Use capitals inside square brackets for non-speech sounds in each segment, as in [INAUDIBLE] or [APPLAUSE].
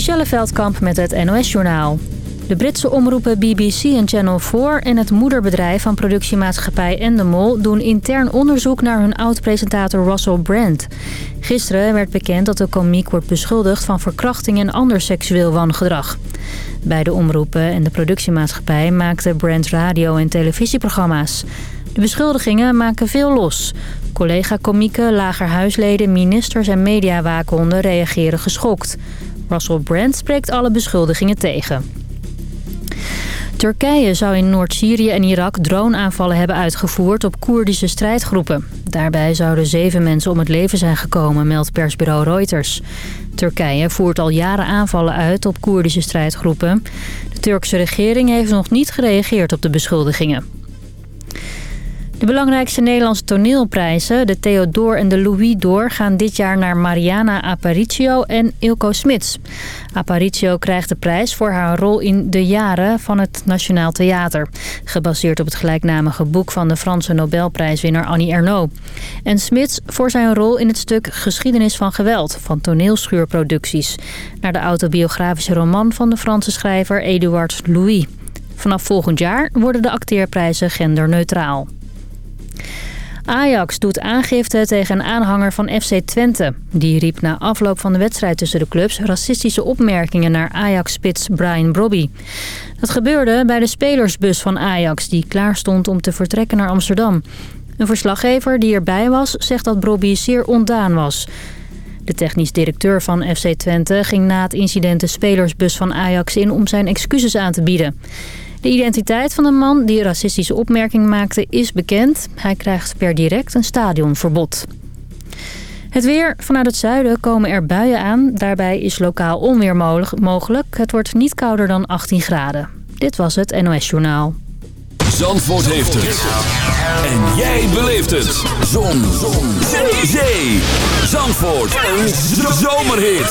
Michelle Veldkamp met het NOS-journaal. De Britse omroepen BBC en Channel 4 en het moederbedrijf van productiemaatschappij Endemol... doen intern onderzoek naar hun oud-presentator Russell Brand. Gisteren werd bekend dat de komiek wordt beschuldigd van verkrachting en ander seksueel wangedrag. Beide omroepen en de productiemaatschappij maakten Brand radio- en televisieprogramma's. De beschuldigingen maken veel los. Collega-komieken, lagerhuisleden, ministers en mediawaakhonden reageren geschokt. Russell Brand spreekt alle beschuldigingen tegen. Turkije zou in Noord-Syrië en Irak droneaanvallen hebben uitgevoerd op Koerdische strijdgroepen. Daarbij zouden zeven mensen om het leven zijn gekomen, meldt persbureau Reuters. Turkije voert al jaren aanvallen uit op Koerdische strijdgroepen. De Turkse regering heeft nog niet gereageerd op de beschuldigingen. De belangrijkste Nederlandse toneelprijzen, de Theodor en de Louis d'Or... gaan dit jaar naar Mariana Aparicio en Ilko Smits. Aparicio krijgt de prijs voor haar rol in De Jaren van het Nationaal Theater. Gebaseerd op het gelijknamige boek van de Franse Nobelprijswinnaar Annie Ernaux. En Smits voor zijn rol in het stuk Geschiedenis van Geweld van toneelschuurproducties. Naar de autobiografische roman van de Franse schrijver Eduard Louis. Vanaf volgend jaar worden de acteerprijzen genderneutraal. Ajax doet aangifte tegen een aanhanger van FC Twente. Die riep na afloop van de wedstrijd tussen de clubs... racistische opmerkingen naar Ajax-spits Brian Brobby. Dat gebeurde bij de spelersbus van Ajax... die klaar stond om te vertrekken naar Amsterdam. Een verslaggever die erbij was, zegt dat Brobby zeer ontdaan was... De technisch directeur van FC Twente ging na het incident de spelersbus van Ajax in om zijn excuses aan te bieden. De identiteit van de man die racistische opmerking maakte is bekend. Hij krijgt per direct een stadionverbod. Het weer. Vanuit het zuiden komen er buien aan. Daarbij is lokaal onweer mogelijk. Het wordt niet kouder dan 18 graden. Dit was het NOS Journaal. Zandvoort heeft het. En jij beleeft het. Zon. Zon. Zee. Zee. Zandvoort. Een zomerhit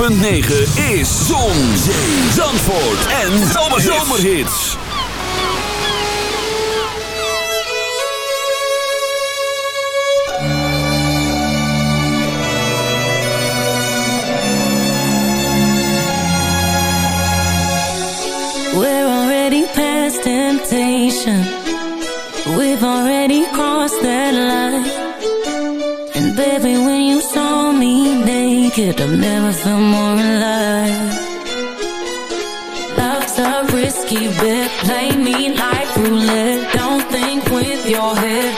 106.9 is Zon, Zee, Zandvoort en Zomerhits. We're already past temptation. We've already crossed that line. And baby, when you saw me naked I've never felt more alive. Love's a risky bet Play me like roulette. Don't think with your head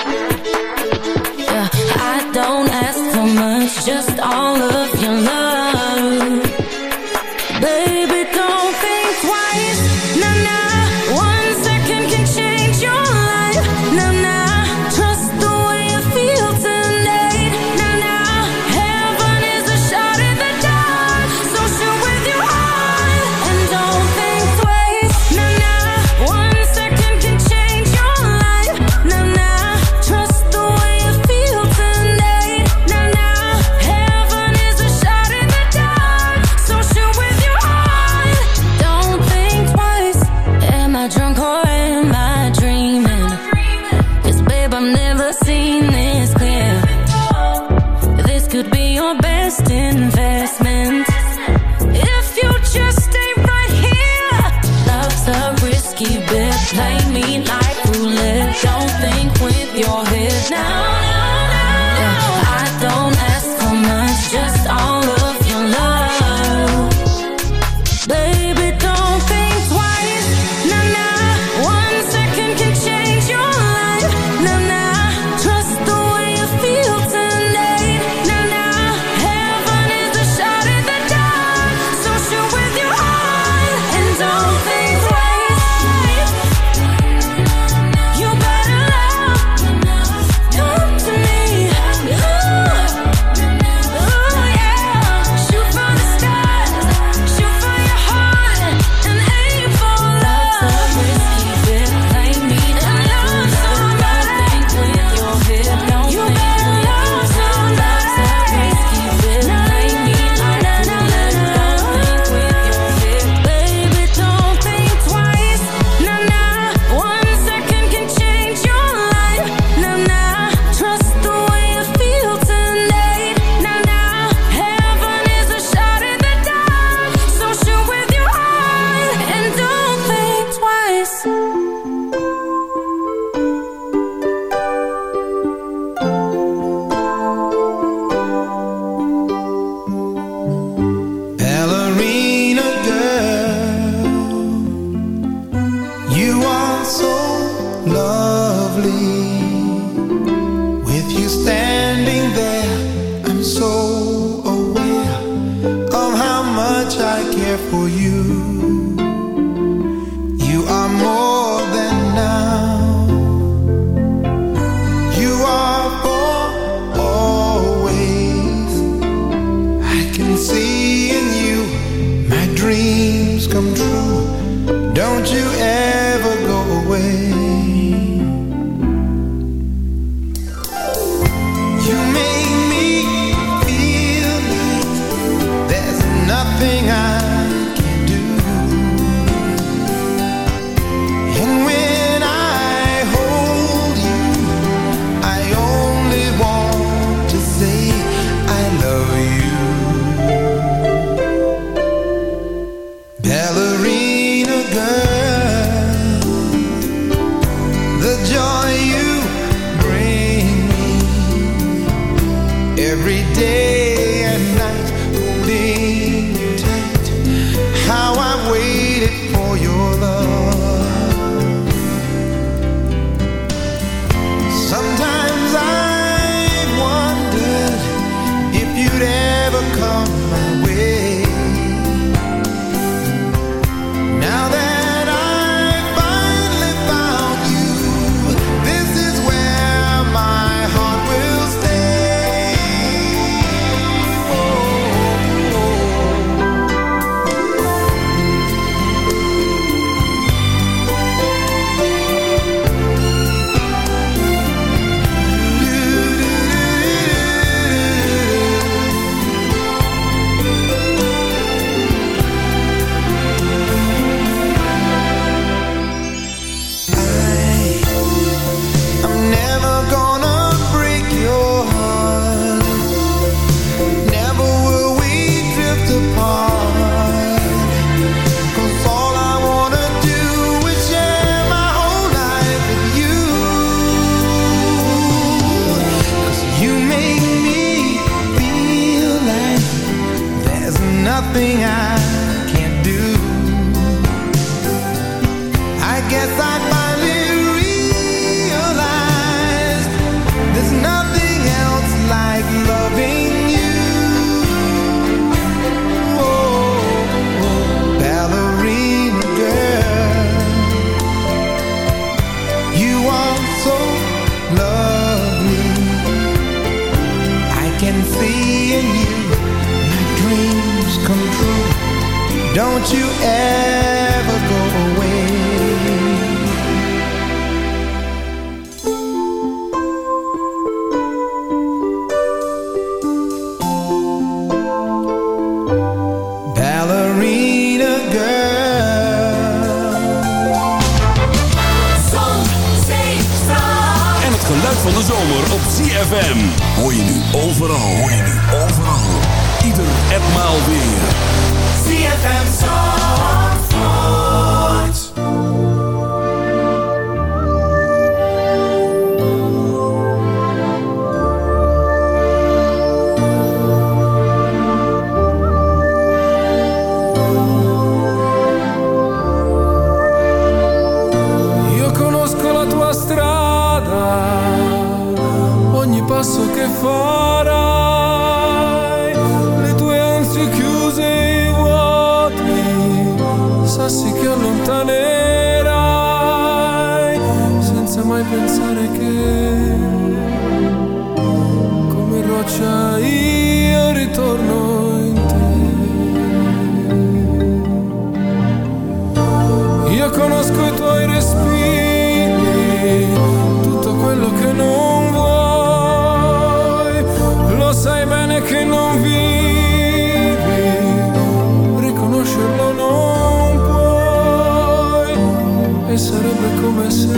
come sei.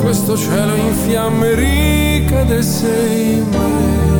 Questo cielo in fiamme ricade sei in me.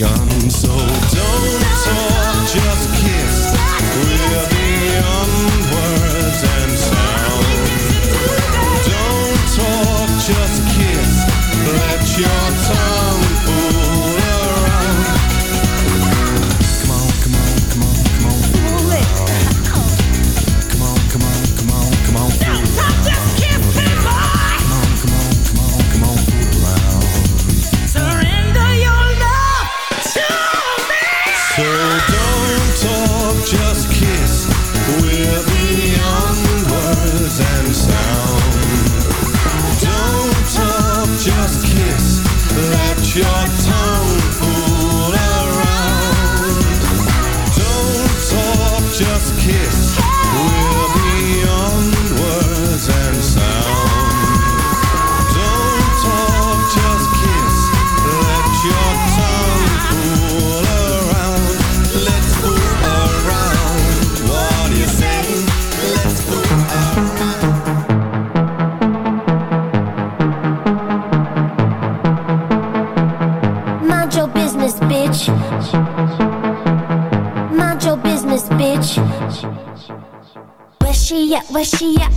gone. So don't talk.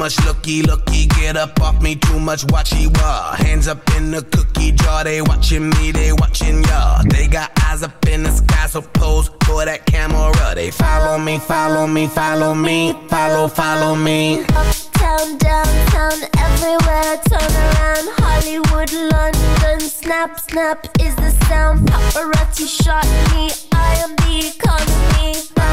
Much looky, looky, get up off me. Too much watchy wah. Hands up in the cookie jar. They watching me, they watching ya. They got eyes up in the sky, so pose for that camera. They follow me, follow me, follow me, follow, follow me. Uptown, downtown, everywhere. Turn around, Hollywood, London. Snap, snap is the sound. Paparazzi shot me. I am the economy.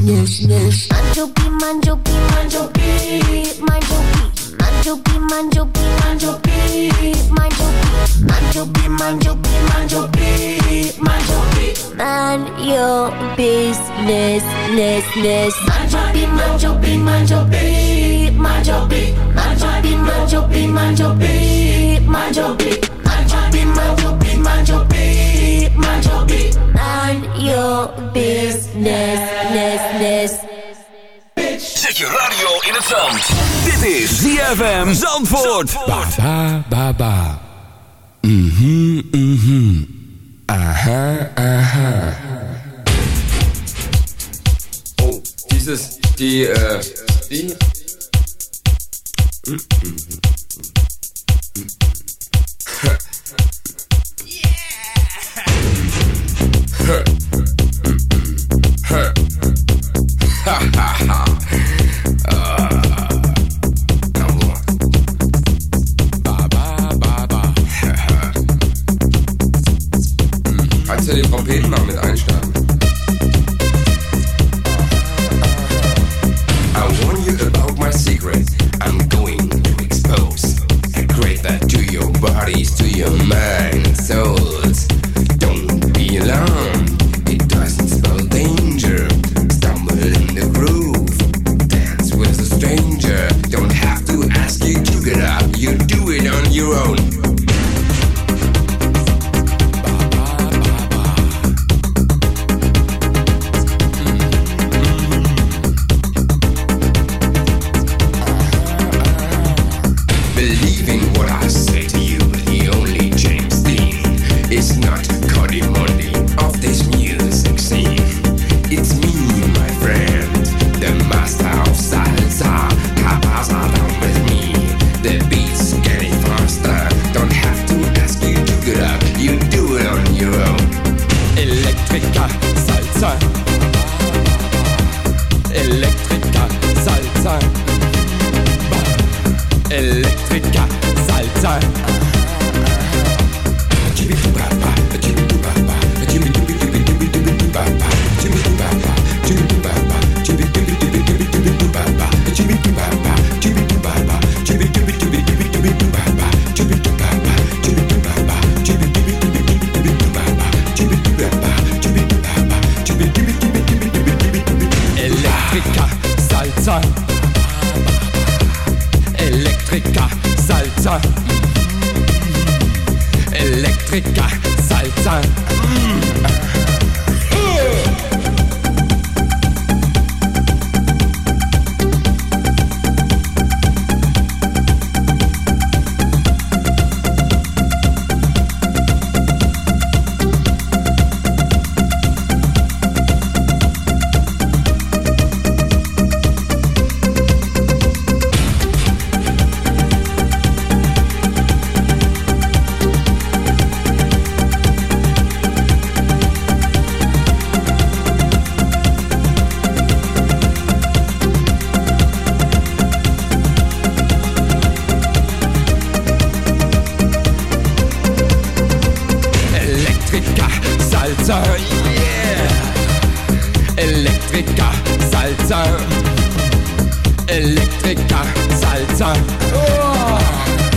Manjo B, manjo B, manjo B, manjo B. Manjo B, manjo B, manjo B, manjo B. Manjo B, manjo B, manjo B, manjo B. Man your business, less, less. Manjo B, manjo B, manjo B, manjo B. Manjo B, manjo B, manjo B, manjo B. Manjo B, manjo B, manjo B, manjo B. Man your business, less, less. Zet je radio in het zand. Dit is ZFM Zandvoort. Ba ba ba ba. Mhm mhm. Aha aha. Oh, dieses die äh die Ba ba [LAUGHS] bodies, to your mind and souls. Don't be alarmed. Up. You do it on your own. Yeah. Electrica salsa. Electrica salsa. Oh.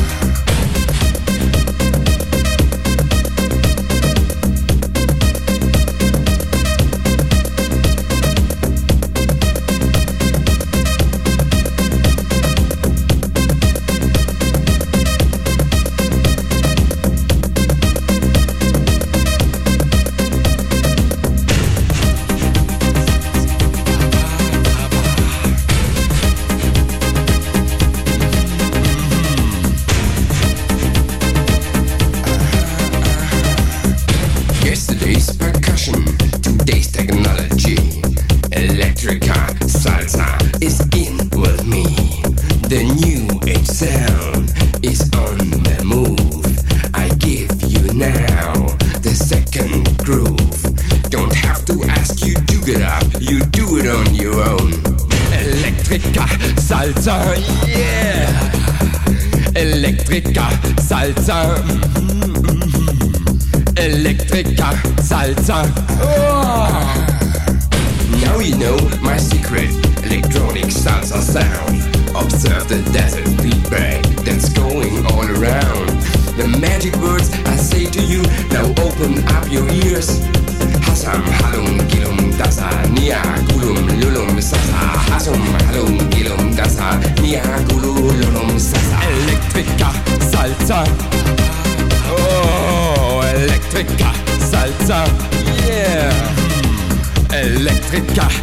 غير كح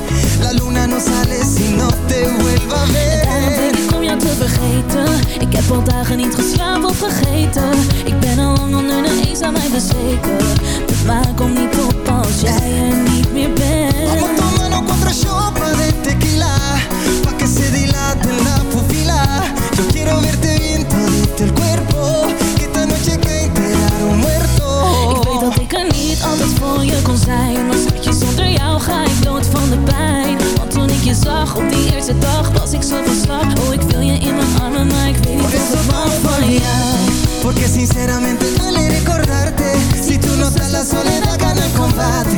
La luna no sale si no te vuelva a Daarom ver denk ik om jou te vergeten. Ik heb al dagen niet geslapen of vergeten. Ik ben al lang onder de eens aan mij bezweken. De maan komt niet op als jij er niet meer Vamos bent tomando cuatro shots de tequila Pa' que se dilate la pupila. Yo quiero verte bien todito el cuerpo Que esta noche que un muerto. Ik weet dat ik er niet altijd voor je kon zijn jou ga ik dood van de pijn. Want toen ik je zag op die eerste dag Was ik zo van slag. Oh, ik wil je in mijn armen Maar ik weet niet eso ik pa' van jou. Porque sinceramente duele recordarte. Si tú no estás la soledad gana el combate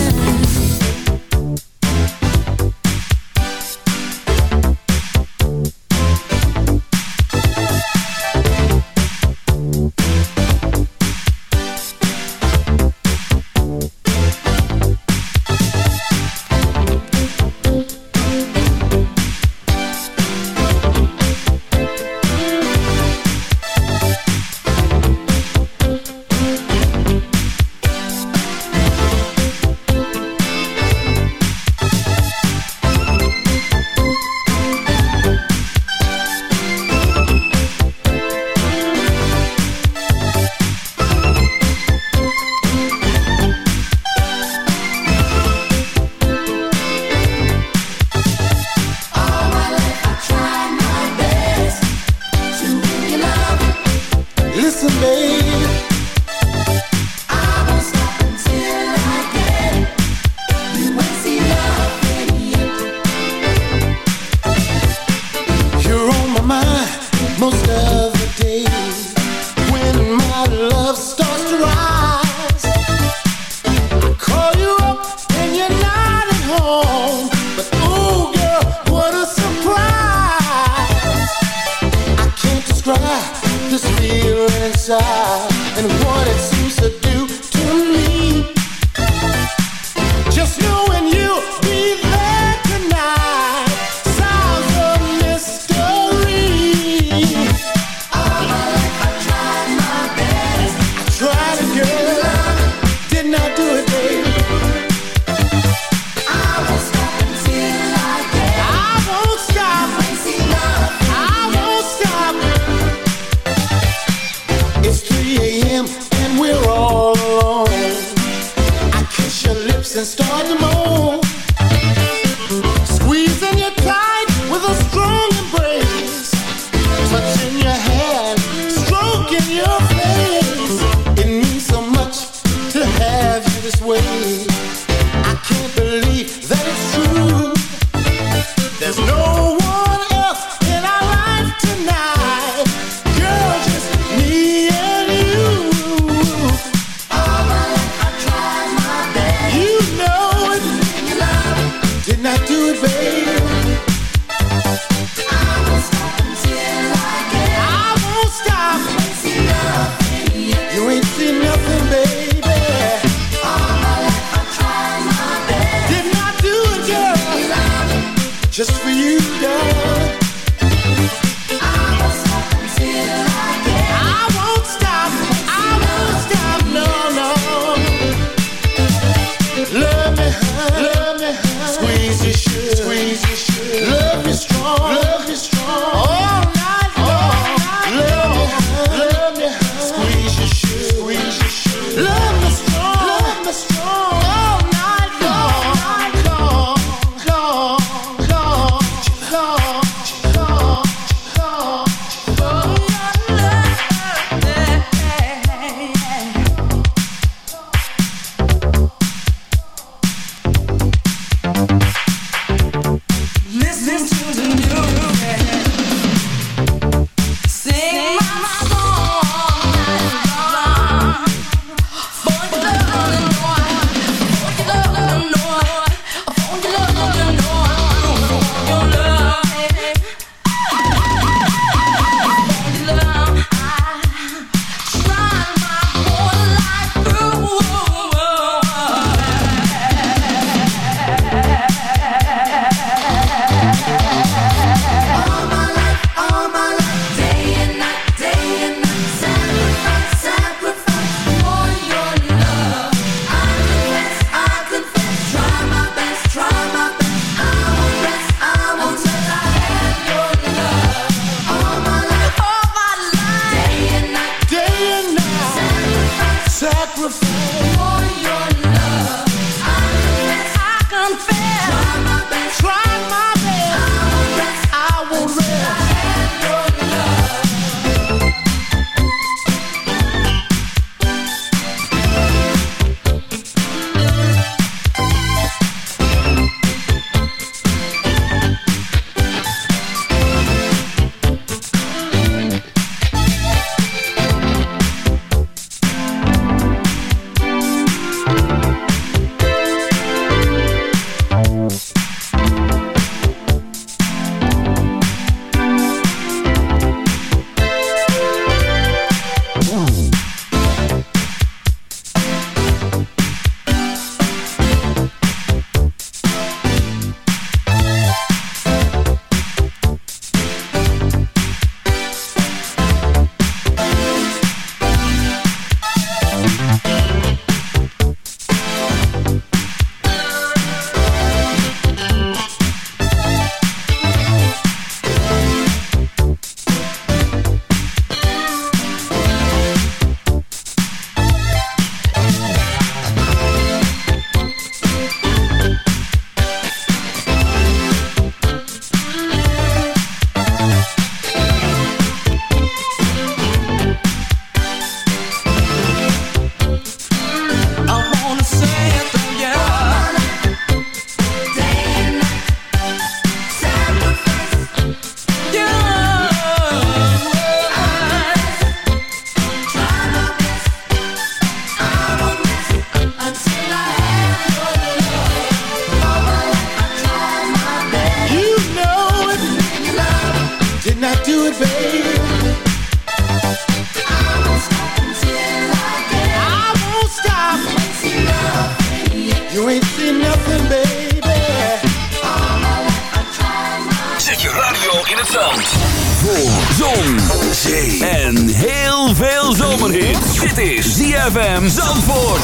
Dit is ZFM Zandvoort.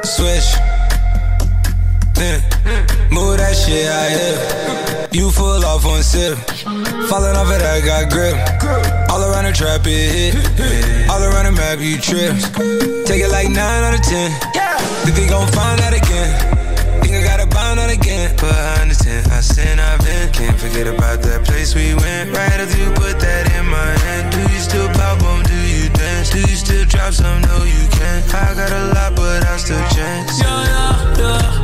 Switch. Mm. Move that shit out here. You full off one sip. Falling off it, I got grip. All around the trap, it hit. All around the map, you trip. Take it like 9 out of 10. Think they gon' find that again think I got a bond on again, but I understand. I sin, I've been. Can't forget about that place we went. Right after you put that in my hand. Do you still pop on? Do you dance? Do you still drop some? No, you can't. I got a lot, but I still chance. You're not the